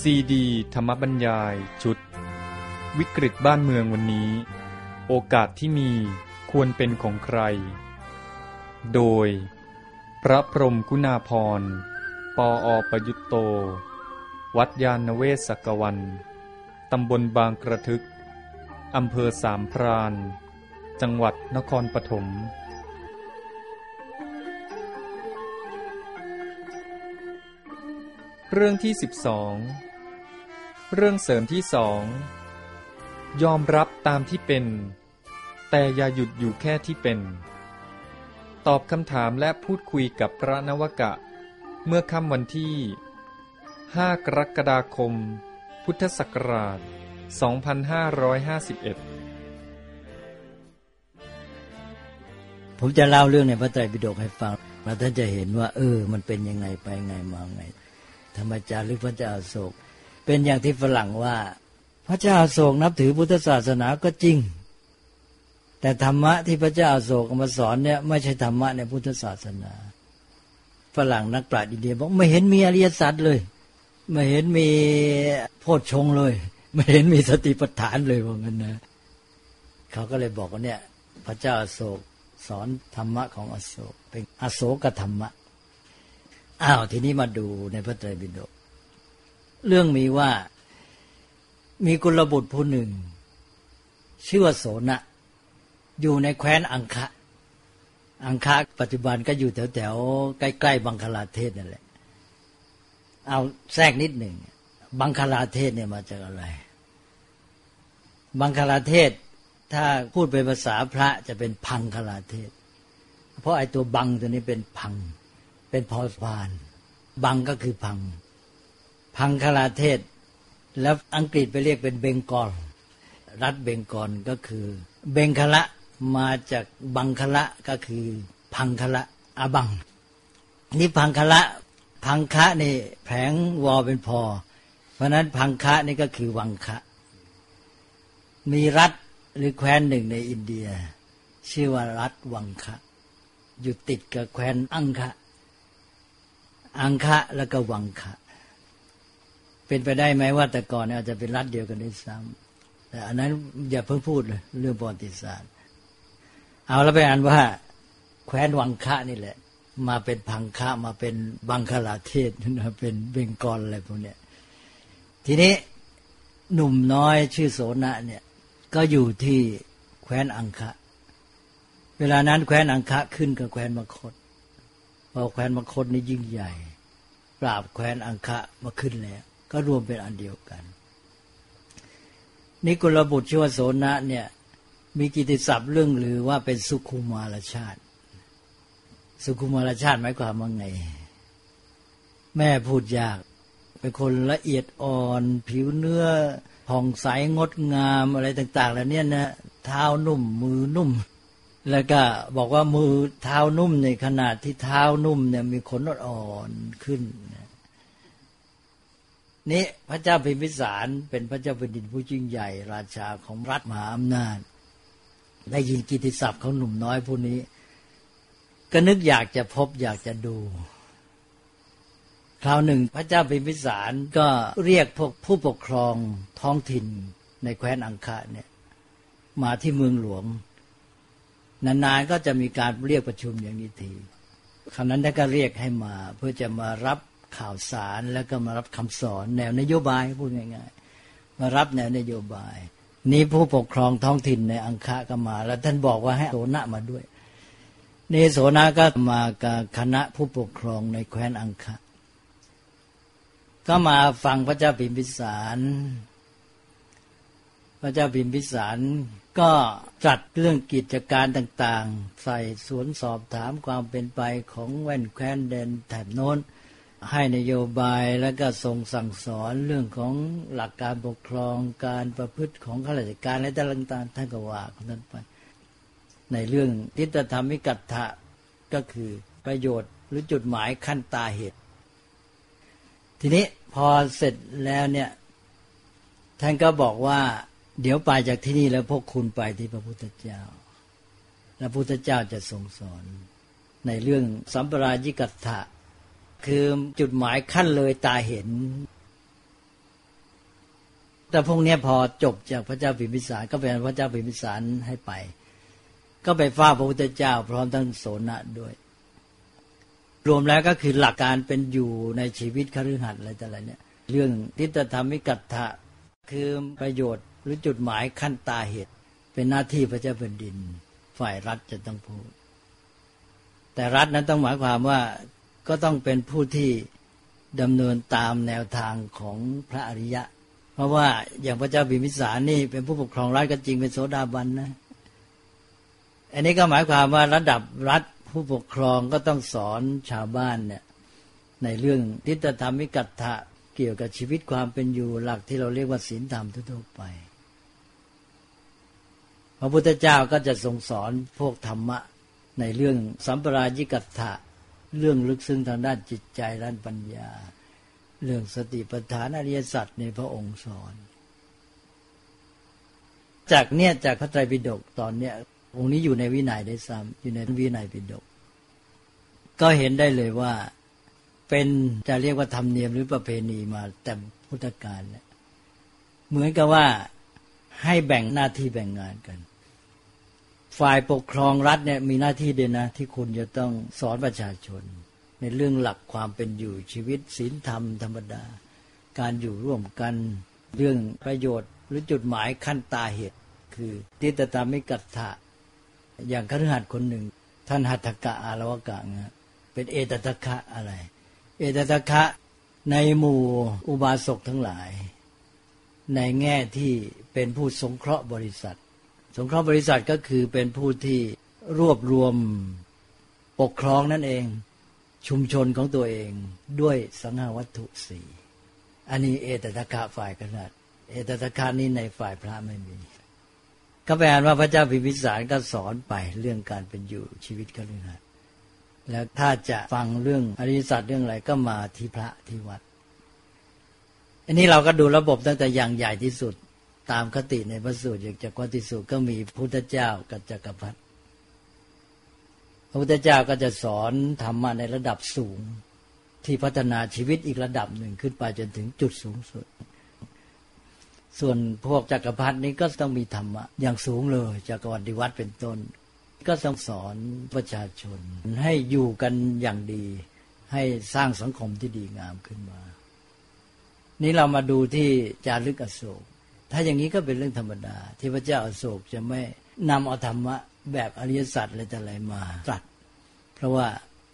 ซีดี ธรรมบรรยาย ชุด วิกฤตบ้านเมืองวันนี้ โอกาสที่มีควรเป็นของใคร โดย พระพรมกุณาพร ปออประยุตโต วัดยาณเวศกวัน ตำบลบางกระทึก อำเภอสามพราน จังหวัดนครปฐม เรื่องที่สิบสองเรื่องเสริมที่สองยอมรับตามที่เป็น แต่อย่าหยุดอยู่แค่ที่เป็น ตอบคำถามและพูดคุยกับพระนวกะ เมื่อค่ำวันที่ 5 กรกฎาคม พุทธศักราช 2551 ผมจะเล่าเรื่องในพระไตรปิฎกให้ฟังแล้วท่านจะเห็นว่า เออ มันเป็นยังไงไปไงมาไง ธรรมจารึกพระเจ้าอาโศก เป็นอย่างที่ฝรั่งว่า พระเจ้าอาโศกนับถือพุทธศาสนาก็จริง แต่ธรรมะที่พระเจ้าอาโศกมาสอนเนี่ยไม่ใช่ธรรมะในพุทธศาสนา ฝรั่งนักปราชญ์อินเดียบอกไม่เห็นมีอริยสัจเลย ไม่เห็นมีโพชฌงเลย ไม่เห็นมีสติปัฏฐานเลยว่างั้นนะเขาก็เลยบอกว่าเนี่ย พระเจ้าอาโศกสอนธรรมะของอโศกเป็นอโศกธรรมะ อ้าวทีนี้มาดูในพระไตรปิฎกเรื่องมีว่ามีกุลบุตรผู้หนึ่ง ชื่อว่าโสนะ อยู่ในแคว้นอังคะ อังคะปัจจุบันก็อยู่แถวแถวใกล้ๆ บังคลาเทศนั่นแหละ เอาแทรกนิดหนึ่ง บังคลาเทศเนี่ยมาจากอะไร บังคลาเทศ ถ้าพูดเป็นภาษาพระจะเป็นพังคลาเทศ เพราะไอ้ตัวบังตัวนี้เป็นพัง เป็นพอพาน บังก็คือพัง พังคลาเทศ แล้วอังกฤษไปเรียกเป็นเบงกอล รัฐเบงกอลก็คือ เบงคละมาจากบังคละก็คือพังคละอาบัง นี่พังคละพังคะนี่แผงวอเป็นพอ เพราะนั้นพังคะนี่ก็คือวังคะ มีรัฐหรือแคว้นหนึ่งในอินเดีย ชื่อว่ารัฐวังคะ อยู่ติดกับแคว้นอังคะ อังคะแล้วก็วังคะ เป็นไปได้ไหมว่าแต่ก่อนอาจจะเป็นรัฐเดียวกันด้วยซ้ำแต่อันนั้นอย่าเพิ่งพูดเลยเรื่องประวัติศาสตร์ เอาแล้วไปอ่านว่า แคว้นวังคะนี่แหละ มาเป็นพังคะมาเป็นบังคลาเทศนะเป็นเบงกอลอะไรพวกเนี้ยทีนี้หนุ่มน้อยชื่อโสนะเนี่ยก็อยู่ที่แคว้นอังคะ เวลานั้นแคว้นอังคะขึ้นกับแคว้นมคต พอแคว้นมคตนี่ยิ่งใหญ่ ปราบแคว้นอังคะมาขึ้นแล้ว ก็รวมเป็นอันเดียวกัน นิกุลบุตรชื่อว่าโสนะเนี่ย มีกิติศัพท์เรื่องหรือว่าเป็นสุขุมารชาติ สุขุมารชาติหมายความว่าไง แม่พูดยาก เป็นคนละเอียดอ่อน ผิวเนื้อผ่องใสงดงามอะไรต่าง ๆ แล้วเนี่ยนะเท้านุ่มมือนุ่ม แล้วก็บอกว่ามือเท้านุ่มในขนาดที่เท้านุ่มเนี่ยมีขนอ่อนขึ้น นี่พระเจ้าพิมพิสารเป็นพระเจ้าแผ่นดินผู้ยิ่งใหญ่ ราชาของรัฐมหาอำนาจ ได้ยินกิติศัพท์ของหนุ่มน้อยผู้นี้ ก็นึกอยากจะพบอยากจะดู คราวหนึ่งพระเจ้าพิมพิสารก็เรียกพวกผู้ปกครองท้องถิ่นในแคว้นอังคะเนี่ย มาที่เมืองหลวง นานๆก็จะมีการเรียกประชุมอย่างนี้ทีคราวนั้นท่านก็เรียกให้มา เพื่อจะมารับข่าวสารแล้วก็มารับคำสอน แนวนโยบายพูดง่ายๆ มารับแนวนโยบาย นี้ผู้ปกครองท้องถิ่นในอังคะก็มา แล้วท่านบอกว่าให้โสนะมาด้วยเนโสนะก็มากับคณะผู้ปกครองในแคว้นอังคะก็มาฟังพระเจ้าพิมพิสาร พระเจ้าพิมพิสารก็จัดเรื่องกิจการต่างๆ ใส่สวนสอบถามความเป็นไปของแว่นแคว้นแดนแถบโน้น ให้นโยบายแล้วก็ทรงสั่งสอนเรื่องของหลักการปกครองการประพฤติของข้าราชการและต่างๆท่านก็ว่าของท่านไป ในเรื่องทิฏฐธรรมิกัตถะก็คือประโยชน์หรือจุดหมายขั้นตาเหตุ ทีนี้พอเสร็จแล้วเนี่ยท่านก็บอกว่า เดี๋ยวไปจากที่นี่แล้วพวกคุณไปที่พระพุทธเจ้าและพุทธเจ้าจะทรงสอน ในเรื่องสัมปรายิกัตถะ คือจุดหมายขั้นเลยตาเห็น แต่พวกนี้พอจบจากพระเจ้าพิมพิสารก็เป็นพระเจ้าพิมพิสารให้ไป ก็ไปฟ้าพระพุทธเจ้า พร้อมทั้งโสนะด้วย รวมแล้วก็คือหลักการเป็นอยู่ในชีวิตคฤหัสถ์อะไรต่ออะไรเนี่ย เรื่องทิฏฐธรรมิกัตถะคือประโยชน์ หรือจุดหมายขั้นตาเหตุ เป็นหน้าที่พระเจ้าแผ่นดิน ฝ่ายรัฐจะต้องพูด แต่รัฐนั้นต้องหมายความว่าก็ต้องเป็นผู้ที่ดำเนินตามแนวทางของพระอริยะ เพราะว่าอย่างพระเจ้าบิมิสานี่เป็นผู้ปกครองรัฐก็จริงเป็นโสดาบันนะ อันนี้ก็หมายความว่าระดับรัฐผู้ปกครองก็ต้องสอนชาวบ้านเนี่ยในเรื่องทิฏฐธรรมิกัตถะเกี่ยวกับชีวิตความเป็นอยู่หลักที่เราเรียกว่าศีลธรรมทั่วไป พระพุทธเจ้าก็จะทรงสอนพวกธรรมะในเรื่องสัมปรายิกัตถะเรื่องลึกซึ้งทางด้านจิตใจด้านปัญญา เรื่องสติปัฏฐานอริยสัจในพระองค์สอน จากเนี่ยจากพระไตรปิฎกตอนเนี้ยองค์นี้อยู่ในวินัยได้ซ้ำอยู่ในวินัยปิฎกก็เห็นได้เลยว่าเป็นจะเรียกว่าธรรมเนียมหรือประเพณีมาแต่พุทธกาลเนี่ยเหมือนกับว่าให้แบ่งหน้าที่แบ่งงานกัน ฝ่ายปกครองรัฐเนี่ยมีหน้าที่เดียนะ ที่คุณจะต้องสอนประชาชน ในเรื่องหลักความเป็นอยู่ชีวิตศีลธรรมธรรมดา การอยู่ร่วมกันเรื่องประโยชน์ หรือจุดหมายขั้นตาเหตุ คือทิฏฐธรรมิกัตถะอย่างคฤหัสถ์คนหนึ่ง ท่านหัตถกะอารวกะนะเป็นเอตตะคะอะไร เอตตะคะในหมู่อุบาสกทั้งหลาย ในแง่ที่เป็นผู้สงเคราะห์บริษัท สงเคราะห์บริษัทก็คือเป็นผู้ที่รวบรวมปกครองนั่นเอง ชุมชนของตัวเองด้วยสังหาวัตถุสี่อันนี้เอตตะคะฝ่ายขนาดเอตตะคะนี้ในฝ่ายพระไม่มีก็แปลว่าพระเจ้าพิมพิสารก็สอนไปเรื่องการเป็นอยู่ชีวิตก็เรื่องนั้นแล้วถ้าจะฟังเรื่องอริยสัจเรื่องอะไรก็มาที่พระที่วัด อันนี้เราก็ดูระบบตั้งแต่อย่างใหญ่ที่สุด ตามคติในพระสูตรอย่างจากวัติสูตรก็มีพุทธเจ้ากับจักรพรรดิพระพุทธเจ้าก็จะสอนธรรมะในระดับสูงที่พัฒนาชีวิตอีกระดับหนึ่งขึ้นไปจนถึงจุดสูงสุด ส่วนพวกจักรพรรดินี้ก็ต้องมีธรรมะอย่างสูงเลยจักรวรรดิวัดเป็นต้น ก็ต้องสอนประชาชน ให้อยู่กันอย่างดี ให้สร้างสังคมที่ดีงามขึ้นมา นี้เรามาดูที่จารึกอโศก ถ้าอย่างนี้ก็เป็นเรื่องธรรมดา ที่พระเจ้าอโศกจะไม่นำเอาธรรมะแบบอริยสัจอะไรแต่อะไรมาตรัส เพราะว่า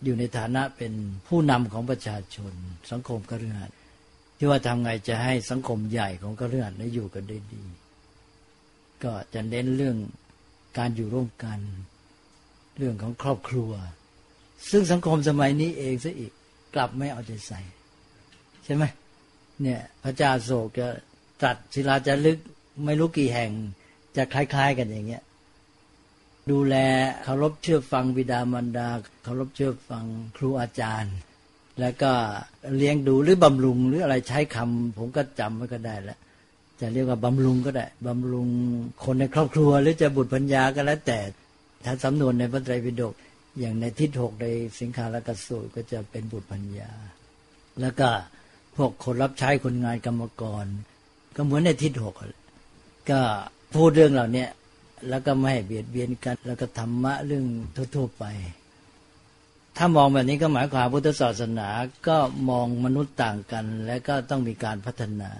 อยู่ในฐานะเป็นผู้นำของประชาชน สังคมกฤหัสที่ว่าทำไงจะให้สังคมใหญ่ของกฤหัสได้อยู่กันได้ดี ก็จะเน้นเรื่องการอยู่ร่วมกัน เรื่องของครอบครัว ซึ่งสังคมสมัยนี้เองซะอีกกลับไม่เอาใจใส่ ใช่ไหมเนี่ย พระเจ้าโศกจะ ตัดศิลาจะลึกไม่รู้กี่แห่งจะคล้าย ๆ กันอย่างเงี้ย ดูแลเคารพเชื่อฟังบิดามารดาเคารพเชื่อฟังครูอาจารย์ แล้วก็เลี้ยงดูหรือบำรุงหรืออะไรใช้คำผมก็จำไม่ก็ได้แล้วจะเรียกว่าบำรุงก็ได้บำรุงคนในครอบครัว หรือจะบุตรปัญญาก็แล้วแต่ถ้าสำนวนในพระไตรปิฎกอย่างในทิศหกในสิงคาลกสูตรก็จะเป็นบุตรปัญญา แล้วก็พวกคนรับใช้คนงานกรรมกร ก็เหมือนในทิศหกก็พูดเรื่องเหล่านี้แล้วก็ไม่ให้เบียดเบียนกัน แล้วก็ธรรมะเรื่องทั่วๆไป ถ้ามองแบบนี้ก็หมายความพุทธศาสนาก็มองมนุษย์ต่างกัน และก็ต้องมีการพัฒนา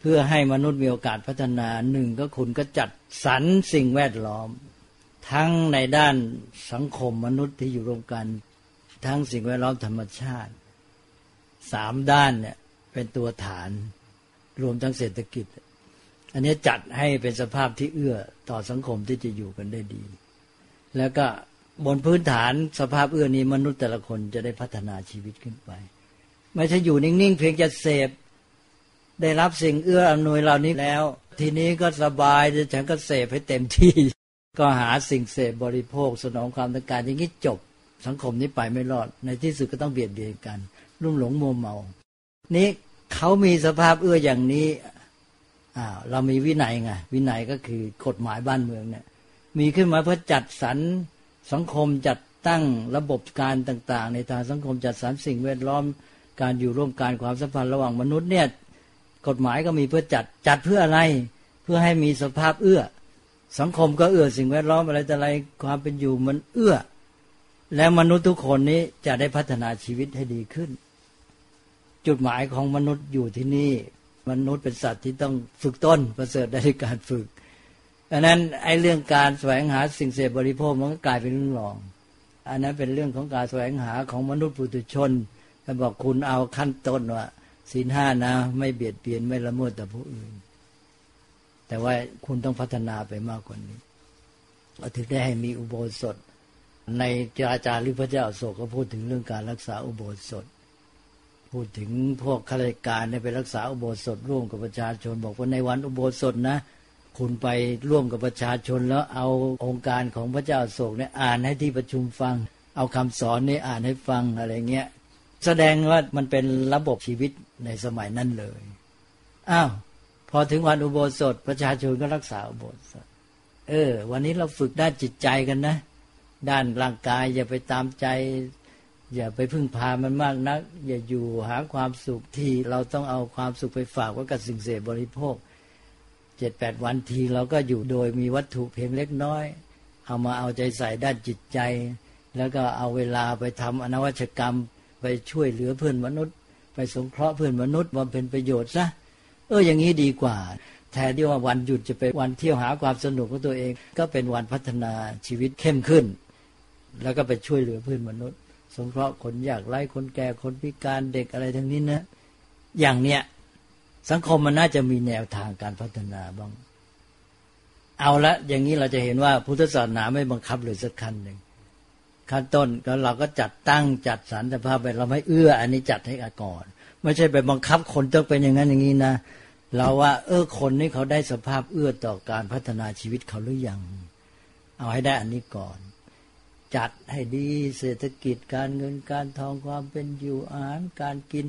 เพื่อให้มนุษย์มีโอกาสพัฒนาหนึ่งก็คุณก็จัดสรรสิ่งแวดล้อม ทั้งในด้านสังคมมนุษย์ที่อยู่รวมกัน ทั้งสิ่งแวดล้อมธรรมชาติสามด้านเนี่ยเป็นตัวฐาน รวมทั้งเศรษฐกิจ อันนี้จัดให้เป็นสภาพที่เอื้อต่อสังคมที่จะอยู่กันได้ดี แล้วก็บนพื้นฐานสภาพเอื้อนี้มนุษย์แต่ละคนจะได้พัฒนาชีวิตขึ้นไป ไม่ใช่อยู่นิ่งๆเพียงจะเสพได้รับสิ่งเอื้ออำนวยเหล่านี้แล้ว ทีนี้ก็สบายจะฉันก็เสพให้เต็มที่ ก็หาสิ่งเสพบริโภค สนองความต้องการอย่างนี้จบสังคมนี้ไปไม่รอด ในที่สุดก็ต้องเบียดเบียนกัน รุ่มหลงมัวเมา นี้ เขามีสภาพเอื้ออย่างนี้อ้าวเรามีวินัยไงวินัยก็คือกฎหมายบ้านเมืองเนี่ย มีขึ้นมาเพื่อจัดสรรสังคมจัดตั้งระบบการต่าง ๆ ในทางสังคมจัดสรรสิ่งแวดล้อม การอยู่ร่วมกันความสัมพันธ์ระหว่างมนุษย์เนี่ยกฎหมายก็มีเพื่อจัดจัดเพื่ออะไร เพื่อให้มีสภาพเอื้อ สังคมก็เอื้อสิ่งแวดล้อมอะไรแต่อะไรความเป็นอยู่มันเอื้อ แล้วมนุษย์ทุกคนนี้จะได้พัฒนาชีวิตให้ดีขึ้น จุดหมายของมนุษย์อยู่ที่นี่ มนุษย์เป็นสัตว์ที่ต้องฝึกต้นประเสริฐได้การฝึกดังนั้นไอ้เรื่องการแสวงหาสิ่งเสพบริโภคมันก็กลายเป็นเรื่องรอง อันนั้นเป็นเรื่องของการแสวงหาของมนุษย์ปุถุชนท่านบอกคุณเอาขั้นต้นว่าศีลห้านะ ไม่เบียดเบียนไม่ละเมิดต่อผู้อื่น แต่ว่าคุณต้องพัฒนาไปมากกว่านี้ถึงได้ให้มีอุโบสถ ในจาจาริพระเจ้าโศกก็พูดถึงเรื่องการรักษาอุโบสถ พูดถึงพวกข้าราชการเนี่ยไปรักษาอุโบสถร่วมกับประชาชน บอกว่าในวันอุโบสถนะ คุณไปร่วมกับประชาชนแล้วเอาองค์การของพระเจ้าโศกเนี่ยอ่านให้ที่ประชุมฟัง เอาคำสอนนี่อ่านให้ฟังอะไรเงี้ยแสดงว่ามันเป็นระบบชีวิตในสมัยนั้นเลยอ้าวพอถึงวันอุโบสถ ประชาชนก็รักษาอุโบสถ เออ วันนี้เราฝึกด้านจิตใจกันนะ ด้านร่างกายอย่าไปตามใจ อย่าไปพึ่งพามันมากนัก อย่าอยู่หาความสุขที่เราต้องเอาความสุขไปฝากไว้กับสิ่งเสพบริโภคเจ็ดแปดวันทีเราก็อยู่โดยมีวัตถุเพียงเล็กน้อย เอามาเอาใจใส่ด้านจิตใจ แล้วก็เอาเวลาไปทำอนวัชกรรม ไปช่วยเหลือเพื่อนมนุษย์ ไปสงเคราะห์เพื่อนมนุษย์มาเป็นประโยชน์ซะเอออย่างนี้ดีกว่า แทนที่ว่าวันหยุดจะเป็นวันเที่ยวหาความสนุกของตัวเอง ก็เป็นวันพัฒนาชีวิตเข้มขึ้น แล้วก็ไปช่วยเหลือเพื่อนมนุษย์ สงเคราะห์คนยากไร้คนแก่คนพิการเด็กอะไรทั้งนี้นะ อย่างเนี้ยสังคมมันน่าจะมีแนวทางการพัฒนาบ้าง เอาละอย่างนี้เราจะเห็นว่าพุทธศาสนาไม่บังคับเลยสักคันหนึ่งขั้นต้นก็เราก็จัดตั้งจัดสรรสภาพไปเราไม่เอื้อ อันนี้จัดให้ก่อน ไม่ใช่ไปบังคับคนต้องเป็นอย่างนั้นอย่างนี้นะเราว่า เออคนนี้เขาได้สภาพเอื้อต่อการพัฒนาชีวิตเขาหรือยัง เอาให้ได้อันนี้ก่อน จัดให้ดีเศรษฐกิจการเงินการทองความเป็นอยู่อาหารการกิน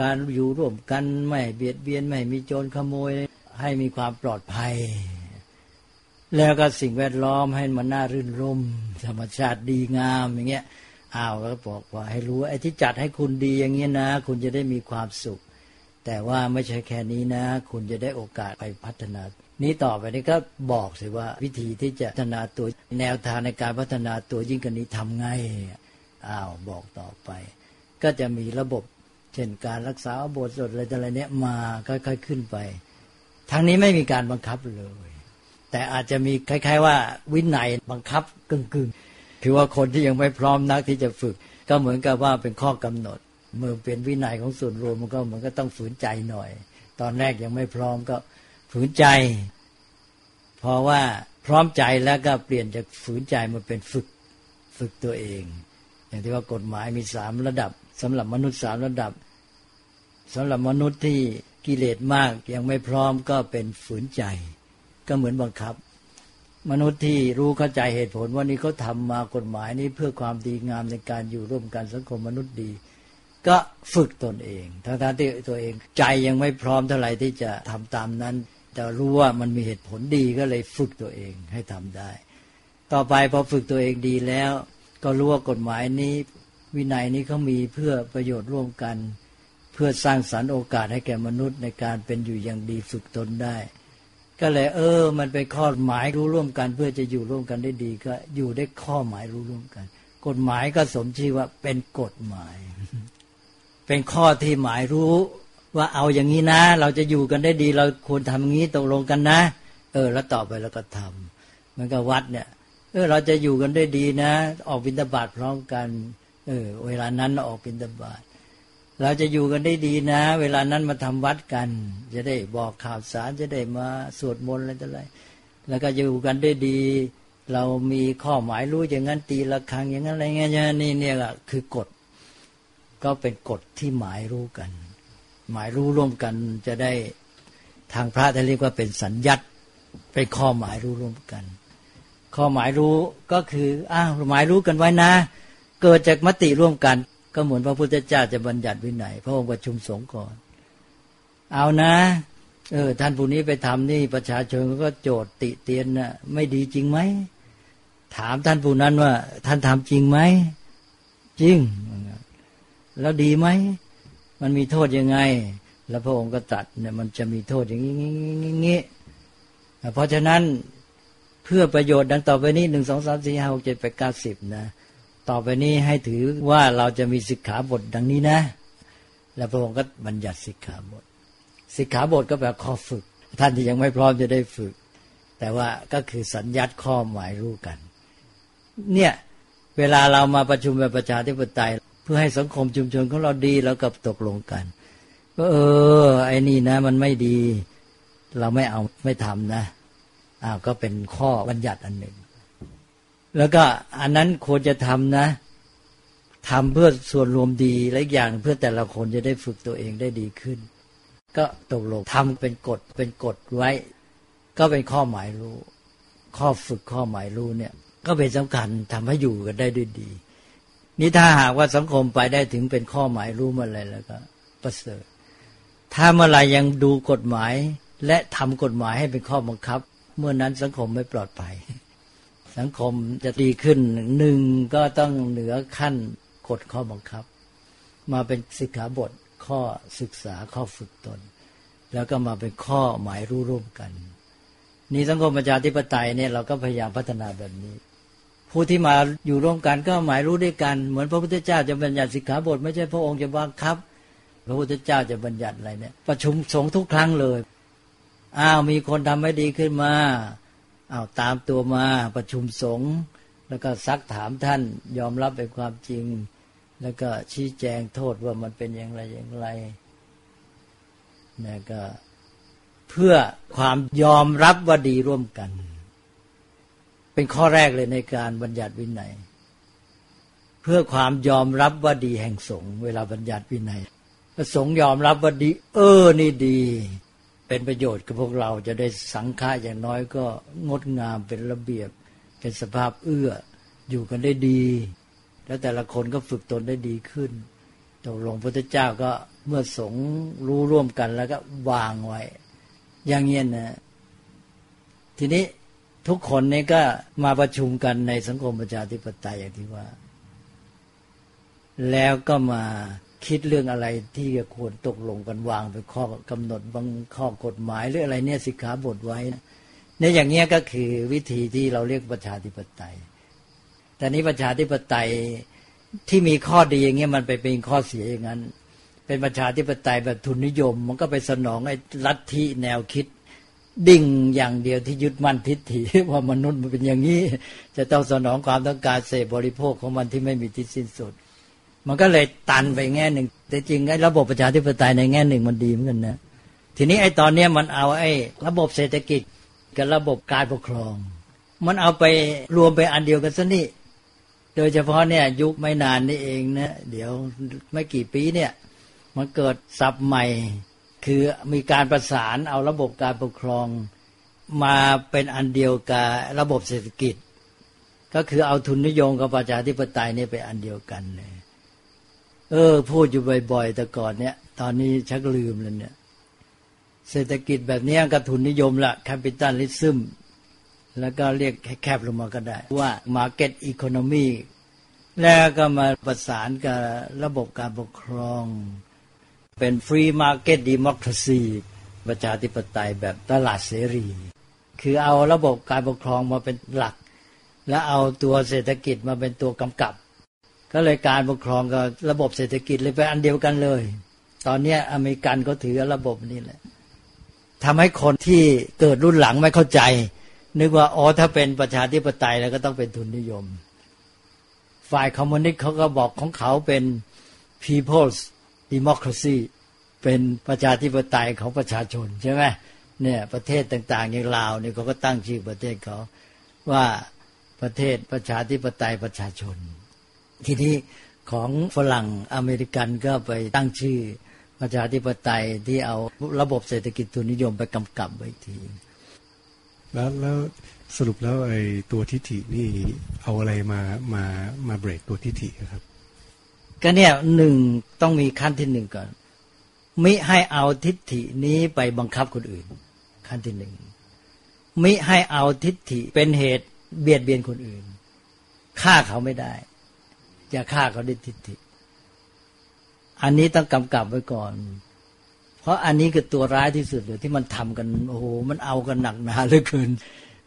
การอยู่ร่วมกันไม่เบียดเบียนไม่มีโจรขโมย ให้มีความปลอดภัย แล้วก็สิ่งแวดล้อมให้มันน่ารื่นรมธรรมชาติดีงามอย่างเงี้ยอ้าวก็บอกว่าให้รู้ไอ้ที่จัดให้คุณดีอย่างเงี้ยนะ คุณจะได้มีความสุข แต่ว่าไม่ใช่แค่นี้นะ คุณจะได้โอกาสไปพัฒนา นี้ต่อไปนี้ก็บอกสิว่าวิธีที่จะพัฒนาตัวแนวทางในการพัฒนาตัวยิ่งกว่านี้ทำไงอ้าวบอกต่อไป ก็จะมีระบบเช่นการรักษาบทสดอะไรอะไรเนี้ยมาค่อยๆขึ้นไปทั้งนี้ไม่มีการบังคับเลย แต่อาจจะมีคล้าย ๆ ว่าวินัยบังคับกึ่งๆคือว่าคนที่ยังไม่พร้อมนักที่จะฝึก ก็เหมือนกับว่าเป็นข้อกำหนด เมื่อเป็นวินัยของส่วนรวมมันก็มันก็ต้องฝืนใจหน่อย ตอนแรกยังไม่พร้อมก็ ฝืนใจ เพราะว่าพร้อมใจแล้วก็เปลี่ยนจากฝืนใจมาเป็นฝึกฝึกตัวเอง อย่างที่ว่ากฎหมายมีสามระดับสำหรับมนุษย์สามระดับสำหรับมนุษย์ที่กิเลสมากยังไม่พร้อมก็เป็นฝืนใจ ก็เหมือนบังคับ มนุษย์ที่รู้เข้าใจเหตุผลว่านี่เขาทามากฎหมายนี้เพื่อความดีงามในการอยู่ร่วมกันสังคมมนุษย์ดี ก็ฝึกตนเองทั้งที่ตัวเองใจยังไม่พร้อมเท่าไหร่ที่จะทำตามนั้น แต่รู้ว่ามันมีเหตุผลดีก็เลยฝึกตัวเองให้ทำได้ ต่อไปพอฝึกตัวเองดีแล้ว ก็รู้ว่ากฎหมายนี้ วินัยนี้เขามีเพื่อประโยชน์ร่วมกัน เพื่อสร้างสรรค์โอกาสให้แก่มนุษย์ในการเป็นอยู่อย่างดีฝึกตนได้ ก็เลยเออ มันเป็นข้อหมายรู้ร่วมกัน เพื่อจะอยู่ร่วมกันได้ดี ก็อยู่ได้ข้อหมายรู้ร่วมกัน กฎหมายก็สมชื่อว่าเป็นกฎหมาย เป็นข้อที่หมายรู้ ว่าเอาอย่างนี้นะ เราจะอยู่กันได้ดี เราควรทำอย่างนี้ตกลงกันนะ เออ แล้วต่อไปเราก็ทำมันก็วัดเนี่ยเออเราจะอยู่กันได้ดีนะ ออกบิณฑบาตพร้อมกัน เออ เวลานั้นออกบิณฑบาตเราจะอยู่กันได้ดีนะ เวลานั้นมาทำวัดกัน จะได้บอกข่าวสารจะได้มาสวดมนต์อะไรต่ออะไรแล้วก็อยู่กันได้ดี เรามีข้อหมายรู้อย่างนั้นตีละครังอย่างนั้นอะไรเงี้ยนี่เนี่ยคือกฎก็เป็นกฎที่หมายรู้กัน หมายรู้ร่วมกันจะได้ทางพระท่านเรียกว่าเป็นสัญญัติเป็นข้อหมายรู้ร่วมกัน ข้อหมายรู้ก็คืออ้าวหมายรู้กันไว้นะ เกิดจากมติร่วมกัน ก็เหมือนพระพุทธเจ้าจะบัญญัติวินัยพระองค์ประชุมสงฆ์ก่อน เอานะ เออ ท่านผู้นี้ไปทำนี่ประชาชนก็โจดติเตียนนะไม่ดีจริงไหมถามท่านผู้นั้นว่า ท่านทำจริงไหมจริง แล้วดีไหม มันมีโทษยังไง แล้วพระองค์ก็ตัดเนี่ยมันจะมีโทษอย่างนี้งี้เพราะฉะนั้นเพื่อประโยชน์ดังต่อไปนี้หนึ่งสองสามสี่ห้าหกเจ็ดแปดเก้าสิบนะ ต่อไปนี้ให้ถือว่าเราจะมีสิกขาบทดังนี้นะ แล้วพระองค์ก็บัญญัติสิกขาบท สิกขาบทก็แบบข้อฝึก ท่านที่ยังไม่พร้อมจะได้ฝึก แต่ว่าก็คือสัญญัติข้อหมายรู้กัน เนี่ยเวลาเรามาประชุมแบบประชาธิปไตย เพื่อให้สังคมชุมชนของเราดีแล้วก็ตกลงกันก็เออ ไอ้นี่นะ มันไม่ดี เราไม่เอาไม่ทำนะอ้าวก็เป็นข้อบัญญัติอันหนึ่ง แล้วก็อันนั้นควรจะทำนะทำเพื่อส่วนรวมดีและอีกอย่างเพื่อแต่ละคนจะได้ฝึกตัวเองได้ดีขึ้น ก็ตกลงทำเป็นกฎเป็นกฎไว้ ก็เป็นข้อหมายรู้ ข้อฝึกข้อหมายรู้เนี่ย ก็เป็นสำคัญทำให้อยู่กันได้ด้วยดี นี่ถ้าหากว่าสังคมไปได้ถึงเป็นข้อหมายรู้มาเลยแล้วก็ประเสริฐถ้าเมื่อไรยังดูกฎหมาย และทำกฎหมายให้เป็นข้อบังคับ เมื่อนั้นสังคมไม่ปลอดภัย สังคมจะดีขึ้นหนึ่งก็ต้องเหนือขั้นกฎข้อบังคับ มาเป็นสิกขาบทข้อศึกษาข้อฝึกตน แล้วก็มาเป็นข้อหมายรู้ร่วมกัน นี่สังคมประชาธิปไตยเนี่ยเราก็พยายามพัฒนาแบบนี้ ผู้ที่มาอยู่ร่วมกันก็หมายรู้ด้วยกัน เหมือนพระพุทธเจ้าจะบัญญัติสิกขาบท ไม่ใช่พระองค์จะบังคับ พระพุทธเจ้าจะบัญญัติอะไรเนี่ย ประชุมสงฆ์ทุกครั้งเลยอ้าวมีคนทำไม่ดีขึ้นมาอ้าวตามตัวมาประชุมสงฆ์แล้วก็ซักถามท่านยอมรับเป็นความจริง แล้วก็ชี้แจงโทษว่ามันเป็นอย่างไรอย่างไรนะก็เพื่อความยอมรับว่าดีร่วมกัน เป็นข้อแรกเลยในการบัญญัติวินัย เพื่อความยอมรับว่าดีแห่งสงฆ์เวลาบัญญัติวินัยพระสงฆ์ยอมรับว่าดี เออนี่ดี เป็นประโยชน์กับพวกเราจะได้สังฆะอย่างน้อยก็งดงามเป็นระเบียบ เป็นสภาพเอื้ออยู่กันได้ดี แล้วแต่ละคนก็ฝึกตนได้ดีขึ้นตกลงพระเจ้าก็เมื่อสงรู้ร่วมกันแล้วก็วางไว้ อย่างเงี้ยนะ ทีนี้ ทุกคนนี้ก็มาประชุมกันในสังคมประชาธิปไตยอย่างที่ว่า แล้วก็มาคิดเรื่องอะไรที่ควรตกลงกันวางเป็นข้อกำหนดบางข้อกฎหมายหรืออะไรเนี่ยสิกขาบทไว้เนี่ยอย่างเงี้ยก็คือวิธีที่เราเรียกประชาธิปไตย แต่นี้ประชาธิปไตยที่มีข้อดีอย่างเงี้ยมันไปเป็นข้อเสียอย่างนั้น เป็นประชาธิปไตยแบบทุนนิยม มันก็ไปสนองไอ้ลัทธิแนวคิด ดิ่งอย่างเดียวที่ยึดมั่นทิฏฐิว่ามนุษย์มันเป็นอย่างนี้ จะต้องสนองความต้องการเสพบริโภคของมันที่ไม่มีที่สิ้นสุด มันก็เลยตันไปแง่หนึ่ง แต่จริงไอ้ระบบประชาธิปไตยในแง่หนึ่งมันดีเหมือนกันนะทีนี้ไอ้ตอนเนี้ยมันเอาไอ้ระบบเศรษฐกิจกับระบบการปกครอง มันเอาไปรวมไปอันเดียวกันซะนี่โดยเฉพาะเนี่ยยุคไม่นานนี่เองนะเดี๋ยวไม่กี่ปีเนี่ยมันเกิดสับใหม่ คือมีการประสานเอาระบบการปกครองมาเป็นอันเดียวกับระบบเศรษฐกิจ ก็คือเอาทุนนิยมกับประชาธิปไตยเนี่ยไปอันเดียวกันเลยเออ พูดอยู่บ่อยๆแต่ก่อนเนี่ย ตอนนี้ชักลืมแล้วเนี่ย เศรษฐกิจแบบนี้ก็ทุนนิยมละ capitalism แล้วก็เรียกแคบลงมาก็ได้ว่า market economy แล้วก็มาประสานกับระบบการปกครอง เป็น free market democracy ประชาธิปไตยแบบตลาดเสรี คือเอาระบบการปกครองมาเป็นหลัก แล้วเอาตัวเศรษฐกิจมาเป็นตัวกำกับ ก็เลยการปกครองกับระบบเศรษฐกิจเลยเป็นอันเดียวกันเลย ตอนนี้อเมริกันก็ถือระบบนี้แหละทำให้คนที่เกิดรุ่นหลังไม่เข้าใจ นึกว่าอ๋อถ้าเป็นประชาธิปไตยแล้วก็ต้องเป็นทุนนิยม ฝ่ายคอมมิวนิสต์เขาก็บอกของเขาเป็น people's democracy เป็นประชาธิปไตยของประชาชนใช่ไหมเนี่ยประเทศต่างๆอย่างลาวเนี่ยเขาก็ตั้งชื่อประเทศเขาว่าประเทศประชาธิปไตยประชาชน ทีนี้ของฝรั่งอเมริกันก็ไปตั้งชื่อประชาธิปไตยที่เอาระบบเศรษฐกิจทุนนิยมไปกำกับไว้ที แล้วแล้วสรุปแล้วไอ้ตัวทิฏฐินี่เอาอะไรมามามาเบรกตัวทิฏฐิครับ ก็เนี่ยหนึ่งต้องมีขั้นที่หนึ่งก่อน มิให้เอาทิฏฐินี้ไปบังคับคนอื่น ขั้นที่หนึ่งมิให้เอาทิฏฐิเป็นเหตุเบียดเบียนคนอื่นฆ่าเขาไม่ได้จะฆ่าเขาด้วยทิฏฐิ อันนี้ต้องกำกับไว้ก่อน เพราะอันนี้คือตัวร้ายที่สุดเลยที่มันทำกันโอ้โหมันเอากันหนักหนาเหลือเกิน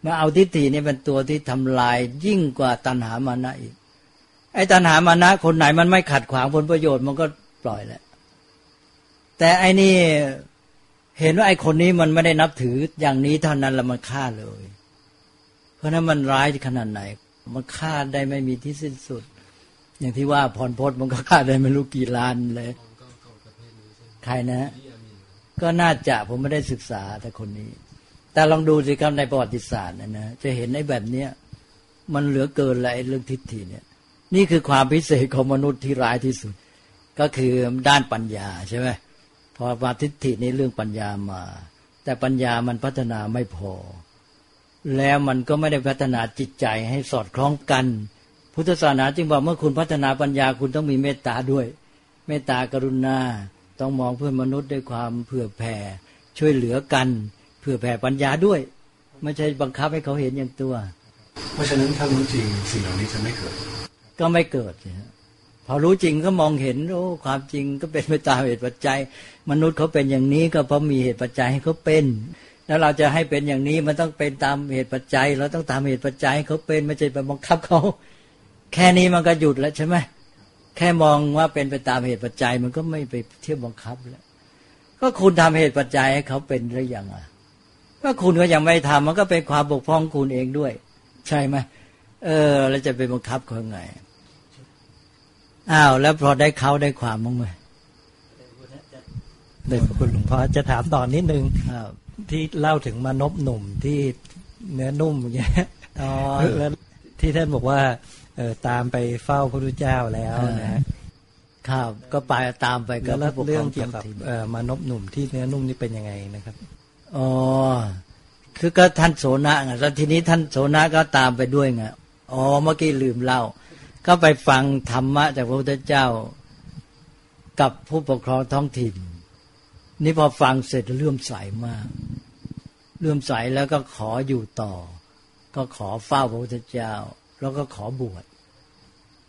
มาเอาทิฏฐินี่เป็นตัวที่ทำลายยิ่งกว่าตัณหามานะอีก ไอ้ตัณหามานะคนไหนมันไม่ขัดขวางผลประโยชน์มันก็ปล่อยแหละ แต่ไอ้นี่เห็นว่าไอ้คนนี้มันไม่ได้นับถืออย่างนี้เท่านั้นล้วมันฆ่าเลย เพราะนั้นมันร้ายขนาดไหน มันฆ่าได้ไม่มีที่สิ้นสุด อย่างที่ว่าพรพศมันก็ฆ่าได้ไม่รู้กี่ล้านเลยใครนะก็น่าจะผมไม่ได้ศึกษาแต่คนนี้ แต่ลองดูสิครับในประวัติศาสตร์นะนะจะเห็นในแบบเนี้ยมันเหลือเกินเลยเรื่องทิฏฐิเนี่ย นี่คือความพิเศษของมนุษย์ที่ร้ายที่สุด ก็คือด้านปัญญาใช่ไหมพอมาทิฏฐิในเรื่องปัญญามา แต่ปัญญามันพัฒนาไม่พอ แล้วมันก็ไม่ได้พัฒนาจิตใจให้สอดคล้องกัน พุทธศาสนาจึงบอกเมื่อคุณพัฒนาปัญญาคุณต้องมีเมตตาด้วย เมตตากรุณาต้องมองเพื่อนมนุษย์ด้วยความเผื่อแผ่ช่วยเหลือกันเผื่อแผ่ปัญญาด้วย ไม่ใช่บังคับให้เขาเห็นอย่างตัว เพราะฉะนั้นถ้ารู้จริงสิ่งเหล่านี้จะไม่เกิด ก็ไม่เกิดพอรู้จริงก็มองเห็นโอ้ความจริงก็เป็นไปตามเหตุปัจจัย มนุษย์เขาเป็นอย่างนี้ก็เพราะมีเหตุปัจจัยให้เขาเป็น แล้วเราจะให้เป็นอย่างนี้มันต้องเป็นตามเหตุปัจจัย เราต้องตามเหตุปัจจัยให้เขาเป็นไม่ใช่ไปบังคับเขาแค่นี้มันก็หยุดแล้วใช่ไหมแค่มองว่าเป็นไปตามเหตุปัจจัย มันก็ไม่ไปเที่ยวบังคับแล้ว ก็คุณทำเหตุปัจจัยให้เขาเป็นหรือยังอะก็คุณก็ยังไม่ทำมันก็เป็นความบกพร่องคุณเองด้วย ใช่ไหมเออ แล้วจะไปบังคับเขาไง อ้าวแล้วพอได้เขาได้ความมั้งไหมเด็กคุณหลวงพ่อจะถามตอนนิดนึงที่เล่าถึงมานพหนุ่มที่เนื้อนุ่มอย่างเงี้ยแล้วที่ท่านบอกว่าเออตามไปเฝ้าพระพุทธเจ้าแล้วนะครับก็ไปตามไปก็เรื่องเกี่ยวกับมานพหนุ่มที่เนื้อนุ่มนี่เป็นยังไงนะครับอ๋อคือก็ท่านโสนะไงแล้วทีนี้ท่านโสนะก็ตามไปด้วยไงอ๋อเมื่อกี้ลืมเล่า ก็ไปฟังธรรมะจากพระพุทธเจ้า กับผู้ปกครองท้องถิ่น นี่พอฟังเสร็จเลื่อมใสมาก เลื่อมใสแล้วก็ขออยู่ต่อ ก็ขอเฝ้าพระพุทธเจ้า แล้วก็ขอบวช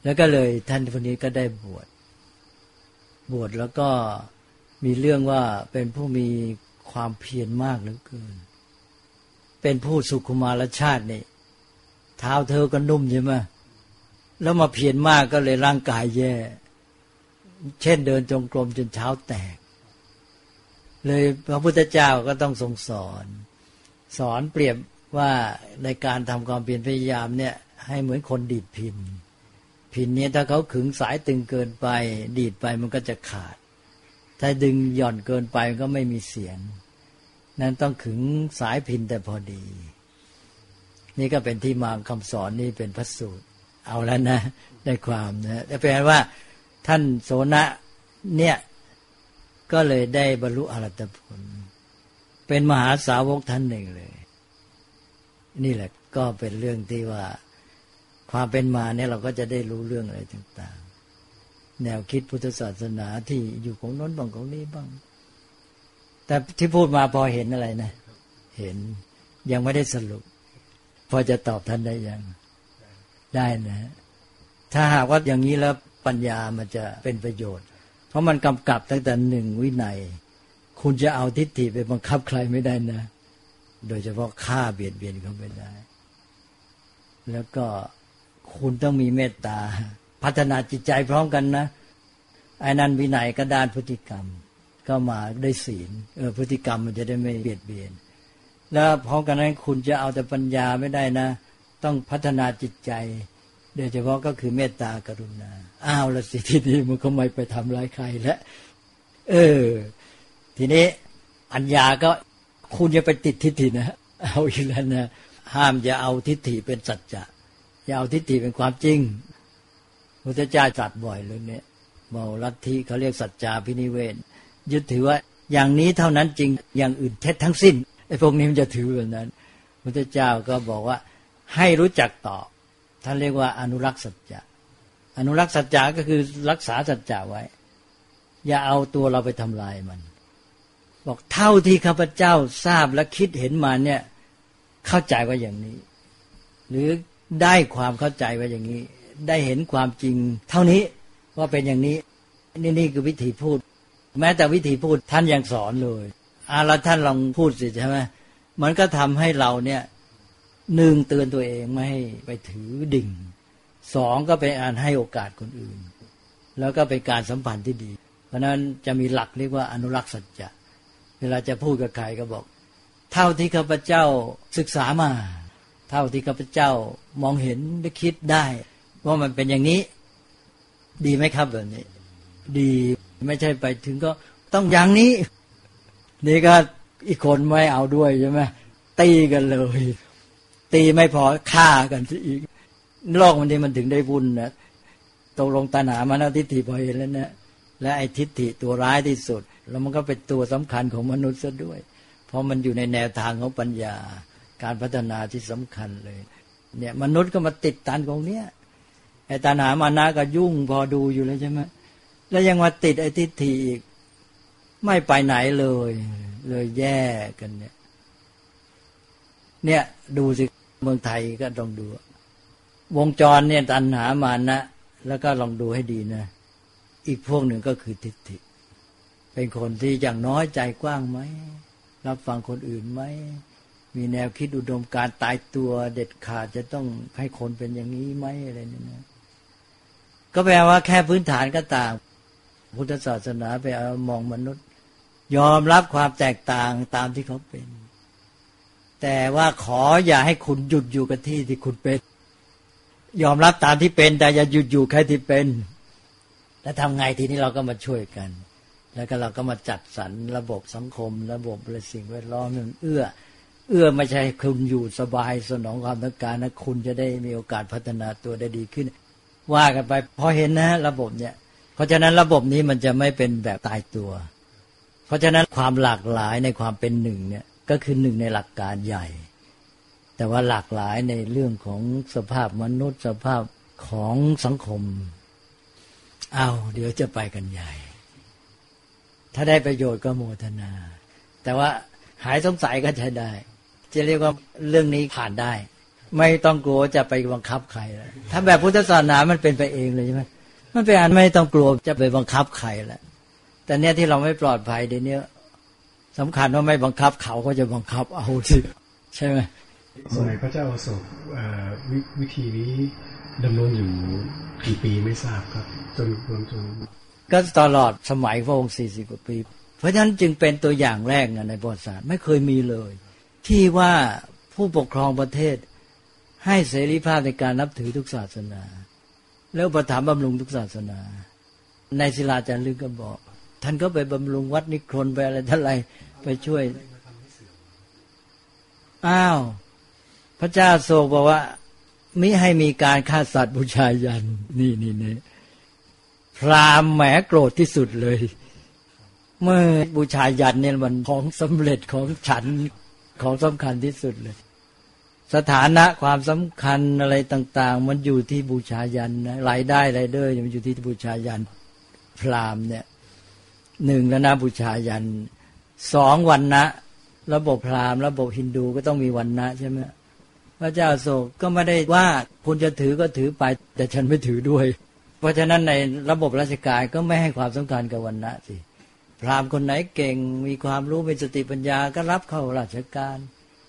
แล้วก็เลยท่านคนนี้ก็ได้บวชบวชแล้วก็มีเรื่องว่าเป็นผู้มีความเพียรมากเหลือเกิน เป็นผู้สุขุมารชาตินี่เท้าเธอก็นุ่มใช่ไหม แล้วมาเพียรมากก็เลยร่างกายแย่ เช่นเดินจงกรมจนเช้าแตก เลยพระพุทธเจ้าก็ต้องทรงสอน สอนเปรียบว่าในการทำความเพียรพยายามเนี่ย ให้เหมือนคนดีดพิน พินเนี้ยถ้าเขาขึงสายตึงเกินไป ดีดไปมันก็จะขาด ถ้าดึงหย่อนเกินไปมันก็ไม่มีเสียง นั้นต้องขึงสายพินแต่พอดี นี่ก็เป็นที่มาคำสอนนี่เป็นพระสูตร เอาแล้วนะ ได้ความนะแต่แปลว่า ท่านโสนะเนี่ย ก็เลยได้บรรลุอรัตผล เป็นมหาสาวกท่านหนึ่งเลย นี่แหละก็เป็นเรื่องที่ว่า ความเป็นมาเนี่ยเราก็จะได้รู้เรื่องอะไรต่าง ๆ แนวคิดพุทธศาสนาที่อยู่ของน้นบ้างของนี้บ้าง แต่ที่พูดมาพอเห็นอะไรนะ เห็นยังไม่ได้สรุป พอจะตอบท่านได้ยัง ได้นะ ถ้าหากว่าอย่างนี้แล้วปัญญามันจะเป็นประโยชน์ เพราะมันกำกับตั้งแต่หนึ่งวินัย คุณจะเอาทิฏฐิไปบังคับใครไม่ได้นะ โดยเฉพาะฆ่าเบียดเบียนเขาไม่ได้ แล้วก็คุณต้องมีเมตตา พัฒนาจิตใจพร้อมกันนะไอ้นั้นวินัยก็ด้านพฤติกรรม ก็มาได้ศีลเออพฤติกรรมมันจะได้ไม่เบียดเบียน แล้วพร้อมกันนั้นคุณจะเอาแต่ปัญญาไม่ได้นะ ต้องพัฒนาจิตใจ โดยเฉพาะก็คือเมตตากรุณา อ้าวละสิทีนี้มันก็ไม่ไปทำร้ายใครแล้วเออ ทีนี้ปัญญาก็คุณจะไปติดทิฏฐินะ เอาอีกแล้วนะ ห้ามอย่าเอาทิฏฐิเป็นสัจจะ อย่าเอาทิฏฐิเป็นความจริงพุทธเจ้าตรัสบ่อยเลยเนี่ยเมาลัทธิเขาเรียกสัจจาพินิเวศยึดถือว่าอย่างนี้เท่านั้นจริงอย่างอื่นเท็จทั้งสิ้นไอ้พวกนี้มันจะถือแบบนั้นพุทธเจ้าก็บอกว่า ให้รู้จักต่อท่านเรียกว่าอนุรักษ์สัจจะอนุรักษ์สัจจะก็คือรักษาสัจจะไว้ อย่าเอาตัวเราไปทำลายมัน บอกเท่าที่ข้าพเจ้าทราบและคิดเห็นมาเนี่ย เข้าใจว่าอย่างนี้ หรือได้ความเข้าใจว่าอย่างนี้ ได้เห็นความจริง เท่านี้ว่าเป็นอย่างนี้ นี่นี่คือวิธีพูด แม้แต่วิธีพูดท่านยังสอนเลยอาแล้วท่านลองพูดสิใช่ไหมมันก็ทำให้เราเนี่ย หนึ่งเตือนตัวเองไม่ให้ไปถือดิ่งสองก็เป็นอ่านให้โอกาสคนอื่น แล้วก็เป็นการสัมพันธ์ที่ดี เพราะนั้นจะมีหลักเรียกว่าอนุรักษ์สัจจะเวลาจะพูดกับใครก็บอก เท่าที่ข้าพเจ้าศึกษามา เท่าที่ข้าพเจ้ามองเห็นได้คิดได้ ว่ามันเป็นอย่างนี้ ดีไหมครับแบบนี้ ดีไม่ใช่ไปถึงก็ต้องอย่างนี้ นี่ก็อีกคนไม่เอาด้วยใช่ไหมตีกันเลย ตีไม่พอฆ่ากันอีกโลกมันนี้มันถึงได้วุ่นนะตกลงตาหนามานาทิฏฐิพอเห็นแล้วนะและไอ้ทิฏฐิตัวร้ายที่สุด แล้วมันก็เป็นตัวสำคัญของมนุษย์ซะด้วย เพราะมันอยู่ในแนวทางของปัญญา การพัฒนาที่สำคัญเลย เนี่ยมนุษย์ก็มาติดตันของเนี้ยไอ้ตาหนามานาก็ยุ่งพอดูอยู่แล้วใช่ไหมแล้วยังมาติดไอ้ทิฏฐิอีกไม่ไปไหนเลย เลยแย่กันเนี่ย เนี่ยดูสิ เมืองไทยก็ต้องดู วงจรเนี่ยตันหามานะ แล้วก็ลองดูให้ดีนะ อีกพวกหนึ่งก็คือทิฏฐิ เป็นคนที่อย่างน้อยใจกว้างไหม รับฟังคนอื่นไหม มีแนวคิดอุดมการตายตัวเด็ดขาดจะต้องให้คนเป็นอย่างนี้ไหมอะไรเนี่ยนะก็แปลว่าแค่พื้นฐานก็ต่าง พุทธศาสนาไปเอามองมนุษย์ ยอมรับความแตกต่างตามที่เขาเป็น แต่ว่าขออย่าให้คุณหยุดอยู่กับที่ที่คุณเป็น ยอมรับตามที่เป็น แต่อย่าหยุดอยู่แค่ที่เป็น แล้วทำไงทีนี้เราก็มาช่วยกัน แล้วก็เราก็มาจัดสรรระบบสังคม ระบบอะไรสิ่งแวดล้อมมันเอื้อ เอื้อไม่ใช่คุณอยู่สบายสนองความต้องการนะคุณจะได้มีโอกาสพัฒนาตัวได้ดีขึ้น ว่ากันไปพอเห็นนะระบบเนี่ย เพราะฉะนั้นระบบนี้มันจะไม่เป็นแบบตายตัว เพราะฉะนั้นความหลากหลายในความเป็นหนึ่งเนี่ย ก็คือหนึ่งในหลักการใหญ่ แต่ว่าหลากหลายในเรื่องของสภาพมนุษย์สภาพของสังคม เอาเดี๋ยวจะไปกันใหญ่ ถ้าได้ประโยชน์ก็โมทนา แต่ว่าหายสงสัยก็ใช้ได้ จะเรียกว่าเรื่องนี้ผ่านได้ ไม่ต้องกลัวจะไปบังคับใครแล้วถ้าแบบพุทธศาสนามันเป็นไปเองเลยใช่ไหมมันเป็นอันไม่ต้องกลัวจะไปบังคับใครแล้วแต่เนี้ยที่เราไม่ปลอดภัยเดี๋ยวนี้ สำคัญว่าไม่บังคับเขาก็จะบังคับเอาสิใช่ไหมสมัยพระเจ้าอโศกววิธีนี้ดำรงอยู่กี่ปีไม่ทราบครับ จนรวมจนก็ตลอดสมัยพระองค์สี่สิบกว่าปี เพราะฉะนั้นจึงเป็นตัวอย่างแรกในประวัติศาสตร์ไม่เคยมีเลย ที่ว่าผู้ปกครองประเทศให้เสรีภาพในการนับถือทุกศาสนา แล้วประถามบำรุงทุกศาสนา ในศิลาจารึกก็บอก ท่านก็ไปบำรุงวัดนิครนไปอะไรท่านอะไรไปช่วย อ้าว พระเจ้าโศกบอกว่ามิให้มีการฆ่าสัตว์บูชายัน นี่นี่นี่พรามแหมโกรธที่สุดเลย เมื่อบูชายันเนี่ยมันของสำเร็จของฉันของสำคัญที่สุดเลย สถานะความสำคัญอะไรต่าง ๆ มันอยู่ที่บูชายันนะรายได้รายเดอร์มันอยู่ที่บูชายัน พรามเนี่ย หนึ่งแล้วนะบูชายันสองวันนะระบบพราหมณ์ระบบฮินดูก็ต้องมีวันนะใช่ไหมพระเจ้าโศกก็ไม่ได้ว่าคุณจะถือก็ถือไป แต่ฉันไม่ถือด้วย เพราะฉะนั้นในระบบราชการก็ไม่ให้ความสำคัญกับวันนะสิพราหมณ์คนไหนเก่งมีความรู้มีสติปัญญาก็รับเข้าราชการ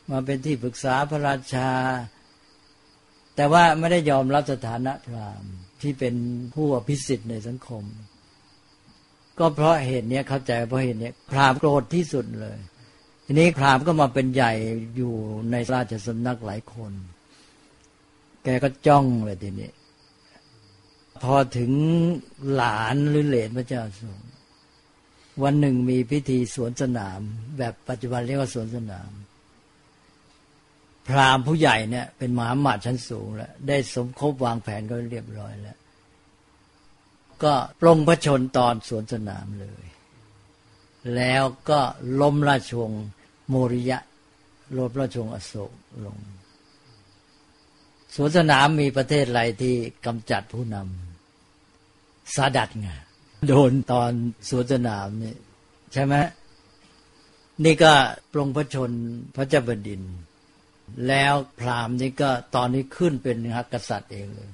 มาเป็นที่ปรึกษาพระราชา แต่ว่าไม่ได้ยอมรับสถานะพราหมณ์ที่เป็นผู้อภิสิทธิ์ในสังคม ก็เพราะเหตุเนี้ยเข้าใจเพราะเหตุเนี้ยพราหมณ์โกรธที่สุดเลย ทีนี้พราหมณ์ก็มาเป็นใหญ่อยู่ในราชสำนักหลายคน แกก็จ้องเลยทีนี้ พอถึงหลานหรือเหลนพระเจ้าทรงวันหนึ่งมีพิธีสวนสนาม แบบปัจจุบันเรียกว่าสวนสนาม พราหมณ์ผู้ใหญ่เนี่ย เป็นมหาหมาชั้นสูงแล้วได้สมคบวางแผนก็เรียบร้อยแล้ว ก็ปรงพระชนตอนสวนสนามเลย แล้วก็ล้มราชวงศ์โมริยะลบราชวงศ์อโศกลง สวนสนามมีประเทศอะไรที่กำจัดผู้นำสาดัดไงโดนตอนสวนสนามนี่ใช่ไหมนี่ก็ปรงพระชนพระเจ้าแผ่นดิน แล้วพราหมณ์นี่ก็ตอนนี้ขึ้นเป็นกษัตริย์เองเลย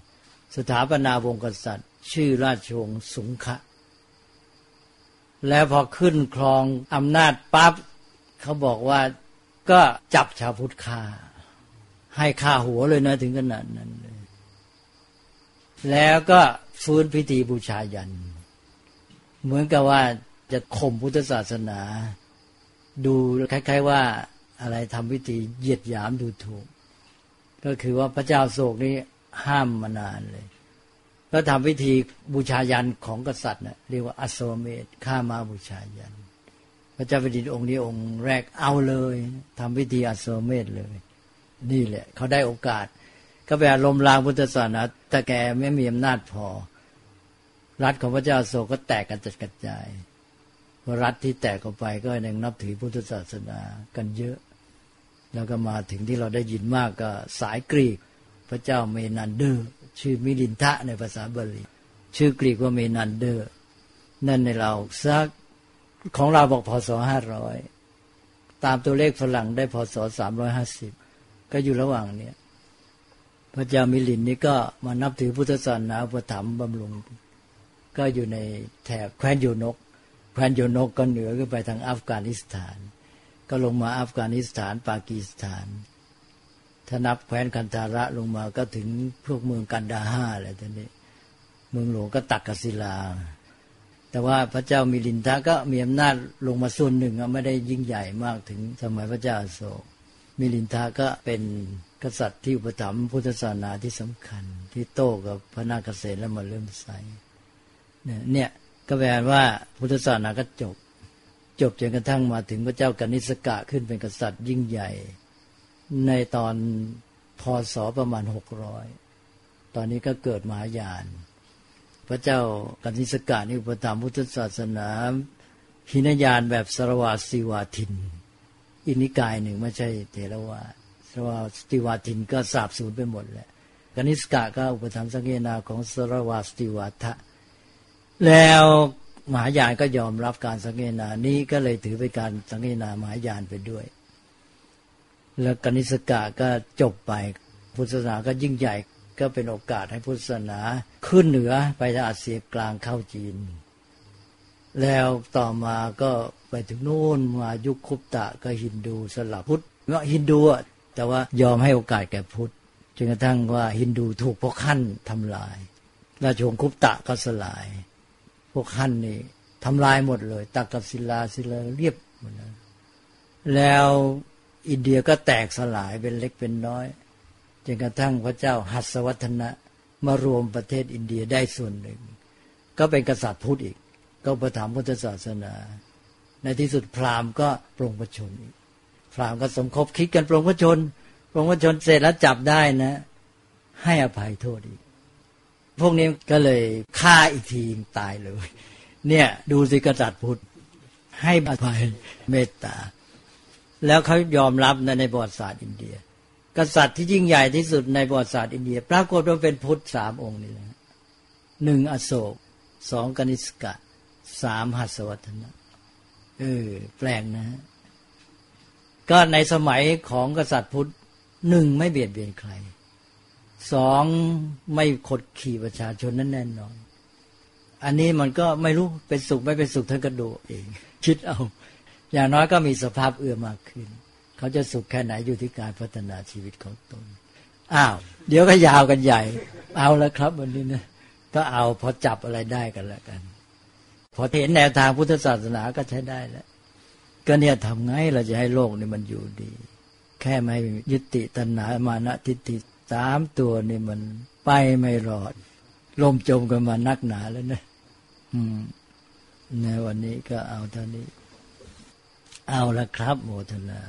สถาปนาวงกษัตริย์ ชื่อราชวงศ์สุงคะแล้วพอขึ้นครองอำนาจปั๊บเขาบอกว่าก็จับชาวพุทธฆ่าให้ฆ่าหัวเลยนะถึงขนาดนั้นเลย แล้วก็ฟื้นพิธีบูชายัน เหมือนกับว่าจะข่มพุทธศาสนา ดูคล้ายๆว่าอะไรทำพิธีเหยียดหยามดูถูก ก็คือว่าพระเจ้าโศกนี้ห้ามมานานเลย ก็ทำพิธีบูชายันของกษัตริย์นะเรียกว่าอโศเมตฆ่ามาบูชายัน พระเจ้าแผ่นดินองค์นี้องค์แรกเอาเลยทำพิธีอโศเมตเลย นี่แหละเขาได้โอกาส ก็ไปอารมลางพุทธศาสนาแต่แกไม่มีอำนาจพอ รัฐของพระเจ้าโศกก็แตกกันจัดกระจายรัฐที่แตกออกไปก็ยังนับถือพุทธศาสนากันเยอะ แล้วก็มาถึงที่เราได้ยินมากก็สายกรีกพระเจ้าเมนันเดอร์ ชื่อมิลินทะในภาษาบาลี ชื่อกรีกว่าเมนันเดอร์ นั่นในศักราชของเราบอกพศห้าร้อยตามตัวเลขฝรั่งได้พศสามร้อยห้าสิบก็อยู่ระหว่างเนี้ยพระเจ้ามิลินท์นี่ก็มานับถือพุทธศาสนาอุปถัมภ์บำรุง ก็อยู่ในแถบแคว้นโยนก แคว้นโยนกก็เหนือขึ้นไปทางอัฟกานิสถาน ก็ลงมาอัฟกานิสถาน ปากีสถาน ถ้านับแคว้นกันทาระลงมาก็ถึงพวกเมืองกันดาห้าอะไรทีนี้ เมืองหลวงก็ตักกศิลา แต่ว่าพระเจ้ามิลินทะก็มีอำนาจลงมาส่วนหนึ่งไม่ได้ยิ่งใหญ่มากถึงสมัยพระเจ้าโศกมิลินทะก็เป็นกษัตริย์ที่อุปถัมภ์พุทธศาสนาที่สำคัญ ที่โต้กับพระนาคเษนแล้วมาเริ่มใส่เนี่ยก็แปลว่าพุทธศาสนาก็จบ จบจนกระทั่งมาถึงพระเจ้ากนิสกะขึ้นเป็นกษัตริย์ยิ่งใหญ่ ในตอนพศประมาณหกร้อยตอนนี้ก็เกิดมหายาน พระเจ้ากนิสกะนี่อุปถัมภ์พุทธศาสนาหินยานแบบสรวาสิวาทิน อินิกายหนึ่งไม่ใช่เทรวาสรวาสิวาทินก็สาบสูญไปหมดแหละกนิสกะก็อุปถัมภ์สังเกนาของสรวาสิวาทะ แล้วมหายานก็ยอมรับการสังเกนานี้ก็เลยถือเป็นการสังเกนามหายานไปด้วย แล้วกนิสกะก็จบไป พุทธศาสนาก็ยิ่งใหญ่ก็เป็นโอกาสให้พุทธศาสนาขึ้นเหนือไปทางอาเซียกลางเข้าจีน แล้วต่อมาก็ไปถึงโน่นมายุคคุปตะก็ฮินดูสลับพุทธเนาะฮินดูแต่ว่ายอมให้โอกาสแก่พุทธจนกระทั่งว่าฮินดูถูกพวกขั้นทำลาย ราชวงศ์คุปตะก็สลาย พวกฮั่นนี่ทำลายหมดเลยตักกับศิลาศิลาเรียบหมดแล้วแล้ว อินเดียก็แตกสลายเป็นเล็กเป็นน้อยจนกระทั่งพระเจ้าหัสวัฒนะมารวมประเทศอินเดียได้ส่วนหนึ่ง ก็เป็นกษัตริย์พุทธอีก ก็ประถามพุทธศาสนา ในที่สุดพราหมณ์ก็ปรงประชนอีกพราหมณ์ก็สมคบคิดกันปรงประชนปรงประชนเสร็จแล้วจับได้นะ ให้อภัยโทษอีก พวกนี้ก็เลยฆ่าอีกทีตายเลย เนี่ย ดูสิกษัตริย์พุทธให้อภัยเมตตา แล้วเขายอมรับในในประวัติศาสตร์อินเดีย กษัตริย์ที่ยิ่งใหญ่ที่สุดในประวัติศาสตร์อินเดีย ปรากฏว่าเป็นพุทธสามองค์นี่แหละหนึ่งอโศกสองกนิสกะสามหัสวัฒนะเออแปลงนะฮะก็ในสมัยของกษัตริย์พุทธหนึ่งไม่เบียดเบียนใครสองไม่ขดขี่ประชาชนนั่นแน่นอน อันนี้มันก็ไม่รู้เป็นสุขไม่เป็นสุขท่านก็ดูเอง คิดเอา อย่างน้อยก็มีสภาพเอื้อมากขึ้น เขาจะสุขแค่ไหนอยู่ที่การพัฒนาชีวิตของตนอ้าว เดี๋ยวก็ยาวกันใหญ่ เอาแล้วครับวันนี้นะก็เอาพอจับอะไรได้กันแล้วกัน พอเห็นแนวทางพุทธศาสนาก็ใช้ได้แล้วก็เนี่ยทำไงเราจะให้โลกนี่มันอยู่ดี แค่ไม่ยึดติตัณหามานะทิฏฐิสามตัวนี่มันไปไม่รอดล่มจมกันมานักหนาแล้วนะ อืม ในวันนี้ก็เอาเท่านี้ เอาละครับโมทนา